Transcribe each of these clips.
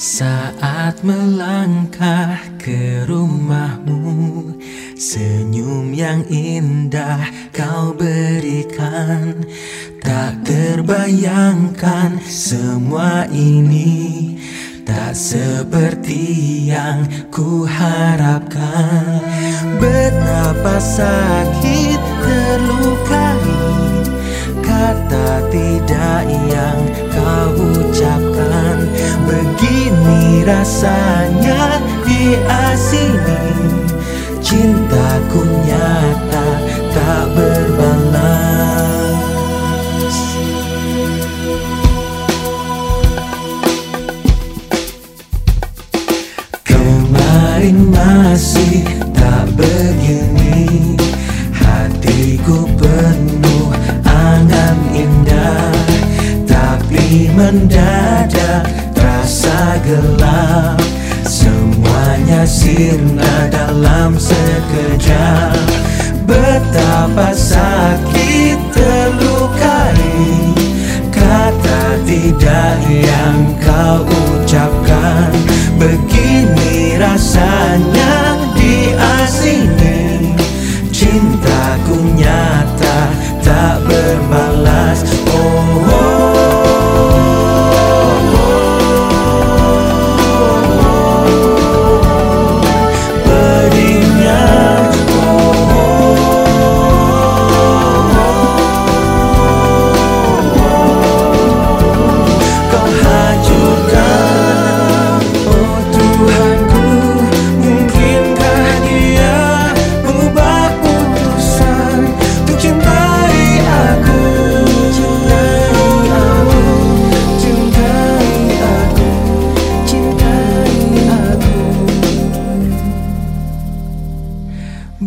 Saat melangkah ke rumahmu Senyum yang indah kau berikan. Tak terbayangkan semua ini Tak seperti yang ku harapkan Betapa sakit terlukai Kata tidak yang kau ucapkan Rasanya diasini Cintaku nyata tak berbalas. Kemarin masih tak begini Hatiku penuh angan indah Tapi mendadak gelap. Semuanya sirna dalam sekejap. Betapa sakit terlukai Kata tidak yang kau ucapkan. Begini rasanya diasini Cintaku nyata tak berbalas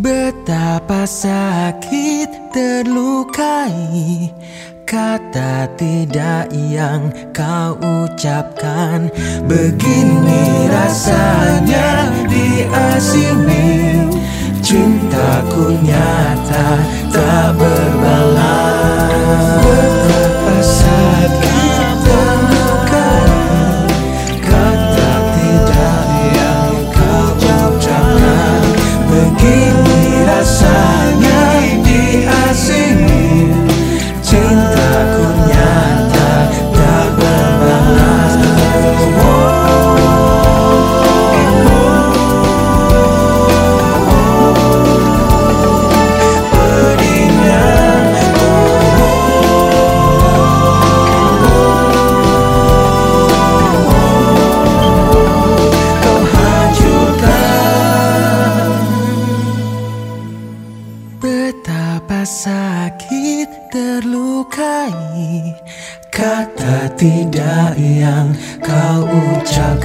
Betapa sakit terlukai Kata tidak yang kau ucapkan. Begini rasanya diasini Cintaku nyata sakit terlukai. Kata tidak yang kau ucapkan.